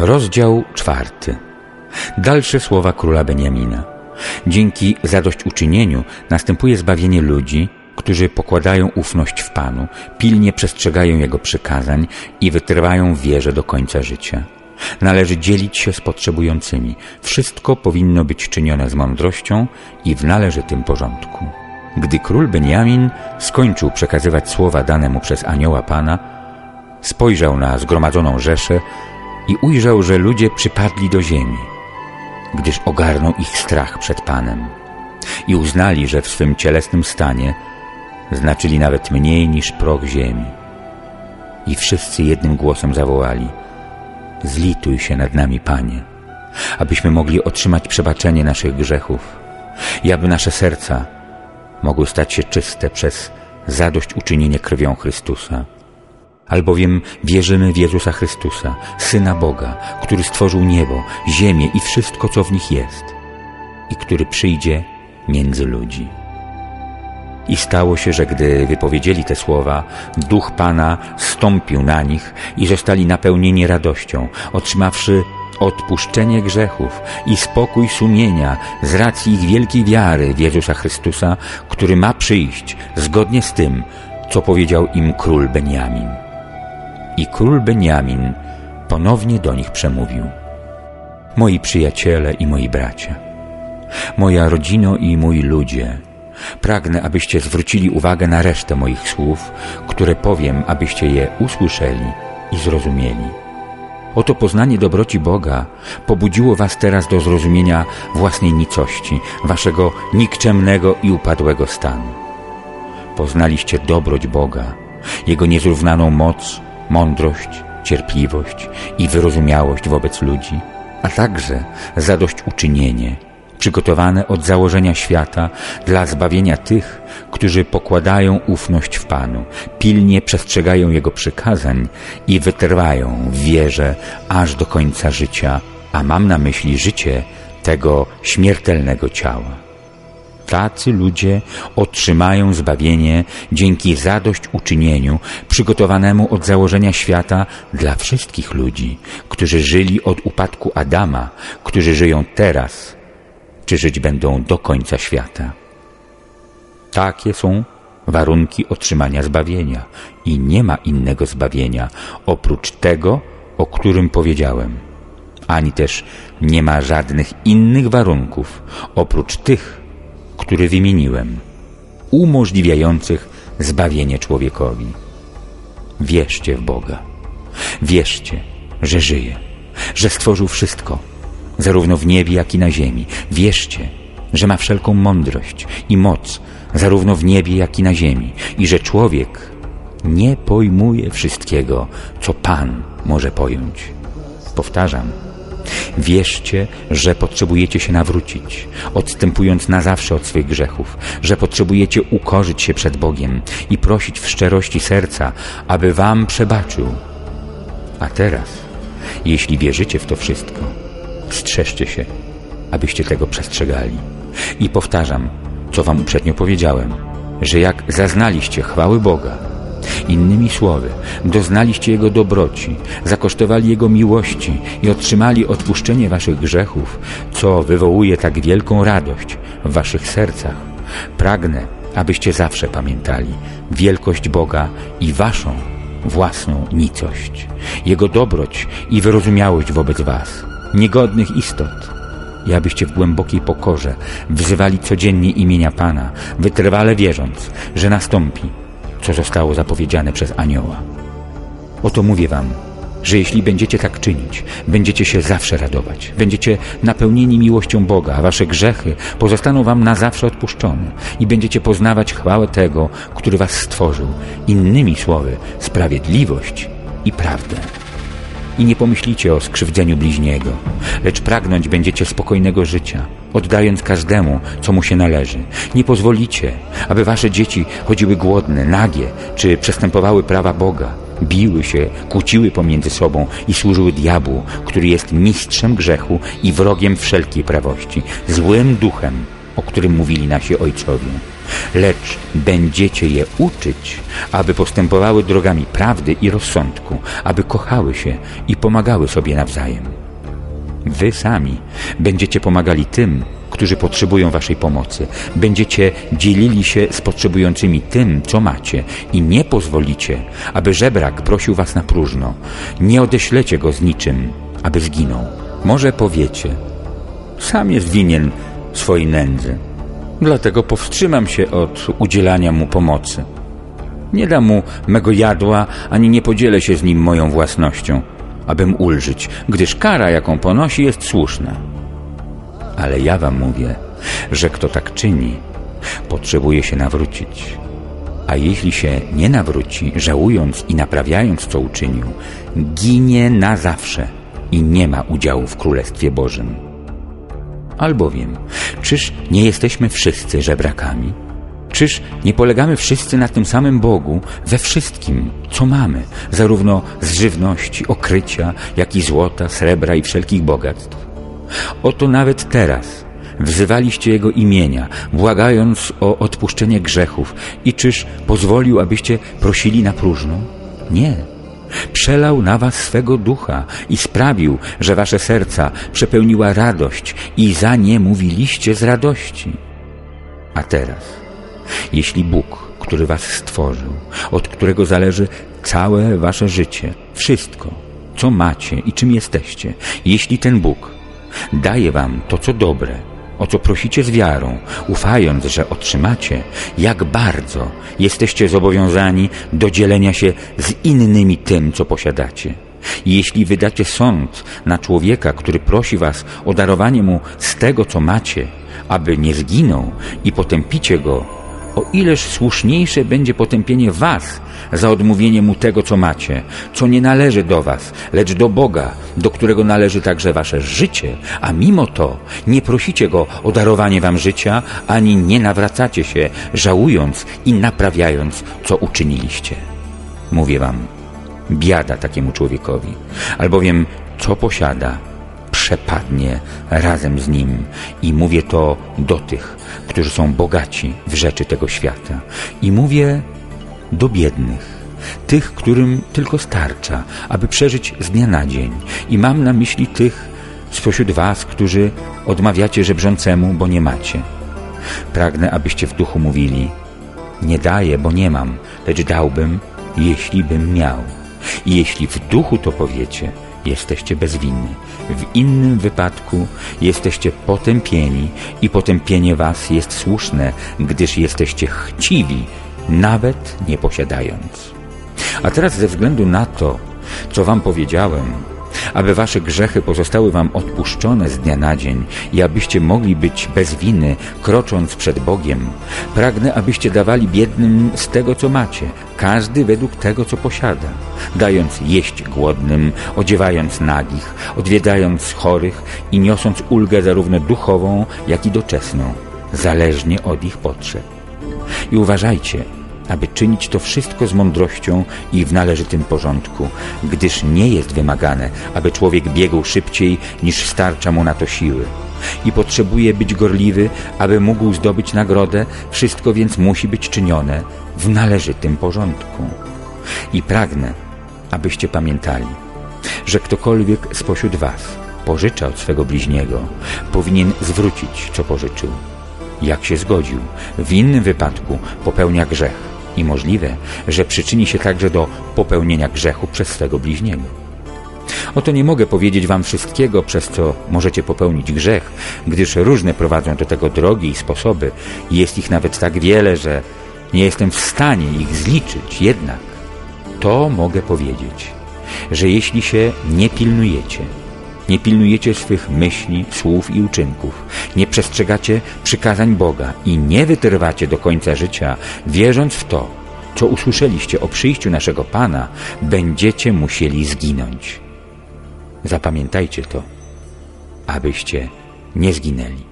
Rozdział czwarty. Dalsze słowa króla Beniamina. Dzięki zadośćuczynieniu następuje zbawienie ludzi, którzy pokładają ufność w Panu, pilnie przestrzegają Jego przykazań i wytrwają wierze do końca życia. Należy dzielić się z potrzebującymi. Wszystko powinno być czynione z mądrością i w należytym porządku. Gdy król Beniamin skończył przekazywać słowa dane mu przez anioła Pana, spojrzał na zgromadzoną rzeszę i ujrzał, że ludzie przypadli do ziemi, gdyż ogarnął ich strach przed Panem i uznali, że w swym cielesnym stanie znaczyli nawet mniej niż proch ziemi. I wszyscy jednym głosem zawołali Zlituj się nad nami, Panie, abyśmy mogli otrzymać przebaczenie naszych grzechów i aby nasze serca mogły stać się czyste przez zadośćuczynienie krwią Chrystusa albowiem wierzymy w Jezusa Chrystusa, Syna Boga, który stworzył niebo, ziemię i wszystko, co w nich jest i który przyjdzie między ludzi. I stało się, że gdy wypowiedzieli te słowa, Duch Pana stąpił na nich i zostali napełnieni radością, otrzymawszy odpuszczenie grzechów i spokój sumienia z racji ich wielkiej wiary w Jezusa Chrystusa, który ma przyjść zgodnie z tym, co powiedział im król Beniamin. I król Beniamin ponownie do nich przemówił. Moi przyjaciele i moi bracia, moja rodzino i mój ludzie, pragnę, abyście zwrócili uwagę na resztę moich słów, które powiem, abyście je usłyszeli i zrozumieli. Oto poznanie dobroci Boga pobudziło was teraz do zrozumienia własnej nicości, waszego nikczemnego i upadłego stanu. Poznaliście dobroć Boga, Jego niezrównaną moc, mądrość, cierpliwość i wyrozumiałość wobec ludzi, a także zadośćuczynienie przygotowane od założenia świata dla zbawienia tych, którzy pokładają ufność w Panu, pilnie przestrzegają Jego przykazań i wytrwają w wierze aż do końca życia, a mam na myśli życie tego śmiertelnego ciała. Tacy ludzie otrzymają zbawienie dzięki zadośćuczynieniu przygotowanemu od założenia świata dla wszystkich ludzi, którzy żyli od upadku Adama, którzy żyją teraz, czy żyć będą do końca świata. Takie są warunki otrzymania zbawienia i nie ma innego zbawienia oprócz tego, o którym powiedziałem. Ani też nie ma żadnych innych warunków oprócz tych, które wymieniłem, umożliwiających zbawienie człowiekowi. Wierzcie w Boga. Wierzcie, że żyje, że stworzył wszystko, zarówno w niebie, jak i na ziemi. Wierzcie, że ma wszelką mądrość i moc, zarówno w niebie, jak i na ziemi, i że człowiek nie pojmuje wszystkiego, co Pan może pojąć. Powtarzam, Wierzcie, że potrzebujecie się nawrócić, odstępując na zawsze od swych grzechów, że potrzebujecie ukorzyć się przed Bogiem i prosić w szczerości serca, aby wam przebaczył. A teraz, jeśli wierzycie w to wszystko, strzeżcie się, abyście tego przestrzegali. I powtarzam, co wam uprzednio powiedziałem, że jak zaznaliście chwały Boga, Innymi słowy, doznaliście Jego dobroci, zakosztowali Jego miłości i otrzymali odpuszczenie waszych grzechów, co wywołuje tak wielką radość w waszych sercach. Pragnę, abyście zawsze pamiętali wielkość Boga i waszą własną nicość, Jego dobroć i wyrozumiałość wobec was, niegodnych istot, i abyście w głębokiej pokorze wzywali codziennie imienia Pana, wytrwale wierząc, że nastąpi co zostało zapowiedziane przez anioła. Oto mówię wam, że jeśli będziecie tak czynić, będziecie się zawsze radować, będziecie napełnieni miłością Boga, a wasze grzechy pozostaną wam na zawsze odpuszczone i będziecie poznawać chwałę tego, który was stworzył, innymi słowy, sprawiedliwość i prawdę i nie pomyślicie o skrzywdzeniu bliźniego, lecz pragnąć będziecie spokojnego życia, oddając każdemu, co mu się należy. Nie pozwolicie, aby wasze dzieci chodziły głodne, nagie, czy przestępowały prawa Boga, biły się, kłóciły pomiędzy sobą i służyły diabłu, który jest mistrzem grzechu i wrogiem wszelkiej prawości, złym duchem, o którym mówili nasi ojcowie. Lecz będziecie je uczyć, aby postępowały drogami prawdy i rozsądku, aby kochały się i pomagały sobie nawzajem. Wy sami będziecie pomagali tym, którzy potrzebują Waszej pomocy. Będziecie dzielili się z potrzebującymi tym, co macie i nie pozwolicie, aby żebrak prosił Was na próżno. Nie odeślecie go z niczym, aby zginął. Może powiecie, sam jest winien swojej nędzy. Dlatego powstrzymam się od udzielania mu pomocy. Nie dam mu mego jadła, ani nie podzielę się z nim moją własnością, abym ulżyć, gdyż kara, jaką ponosi, jest słuszna. Ale ja wam mówię, że kto tak czyni, potrzebuje się nawrócić. A jeśli się nie nawróci, żałując i naprawiając, co uczynił, ginie na zawsze i nie ma udziału w Królestwie Bożym. Albowiem, czyż nie jesteśmy wszyscy żebrakami? Czyż nie polegamy wszyscy na tym samym Bogu we wszystkim, co mamy, zarówno z żywności, okrycia, jak i złota, srebra i wszelkich bogactw? Oto nawet teraz wzywaliście Jego imienia, błagając o odpuszczenie grzechów i czyż pozwolił, abyście prosili na próżno? Nie. Przelał na was swego ducha i sprawił, że wasze serca przepełniła radość i za nie mówiliście z radości. A teraz, jeśli Bóg, który was stworzył, od którego zależy całe wasze życie, wszystko, co macie i czym jesteście, jeśli ten Bóg daje wam to, co dobre, o co prosicie z wiarą, ufając, że otrzymacie, jak bardzo jesteście zobowiązani do dzielenia się z innymi tym, co posiadacie. Jeśli wydacie sąd na człowieka, który prosi was o darowanie mu z tego, co macie, aby nie zginął i potępicie go o ileż słuszniejsze będzie potępienie was za odmówienie mu tego, co macie, co nie należy do was, lecz do Boga, do którego należy także wasze życie, a mimo to nie prosicie Go o darowanie wam życia, ani nie nawracacie się, żałując i naprawiając, co uczyniliście. Mówię wam, biada takiemu człowiekowi, albowiem co posiada, przepadnie razem z nim. I mówię to do tych, którzy są bogaci w rzeczy tego świata. I mówię do biednych, tych, którym tylko starcza, aby przeżyć z dnia na dzień. I mam na myśli tych spośród was, którzy odmawiacie żebrzącemu, bo nie macie. Pragnę, abyście w duchu mówili, nie daję, bo nie mam, lecz dałbym, jeśli bym miał. I jeśli w duchu to powiecie, jesteście bezwinni. W innym wypadku jesteście potępieni i potępienie was jest słuszne, gdyż jesteście chciwi, nawet nie posiadając. A teraz ze względu na to, co wam powiedziałem, aby wasze grzechy pozostały wam odpuszczone z dnia na dzień i abyście mogli być bez winy, krocząc przed Bogiem. Pragnę, abyście dawali biednym z tego, co macie, każdy według tego, co posiada, dając jeść głodnym, odziewając nagich, odwiedzając chorych i niosąc ulgę zarówno duchową, jak i doczesną, zależnie od ich potrzeb. I uważajcie, aby czynić to wszystko z mądrością i w należytym porządku, gdyż nie jest wymagane, aby człowiek biegł szybciej niż starcza mu na to siły. I potrzebuje być gorliwy, aby mógł zdobyć nagrodę, wszystko więc musi być czynione w należytym porządku. I pragnę, abyście pamiętali, że ktokolwiek spośród was pożycza od swego bliźniego, powinien zwrócić, co pożyczył. Jak się zgodził, w innym wypadku popełnia grzech i możliwe, że przyczyni się także do popełnienia grzechu przez swego bliźniego. Oto nie mogę powiedzieć wam wszystkiego, przez co możecie popełnić grzech, gdyż różne prowadzą do tego drogi i sposoby. Jest ich nawet tak wiele, że nie jestem w stanie ich zliczyć. Jednak to mogę powiedzieć, że jeśli się nie pilnujecie, nie pilnujecie swych myśli, słów i uczynków, nie przestrzegacie przykazań Boga i nie wytrwacie do końca życia, wierząc w to, co usłyszeliście o przyjściu naszego Pana, będziecie musieli zginąć. Zapamiętajcie to, abyście nie zginęli.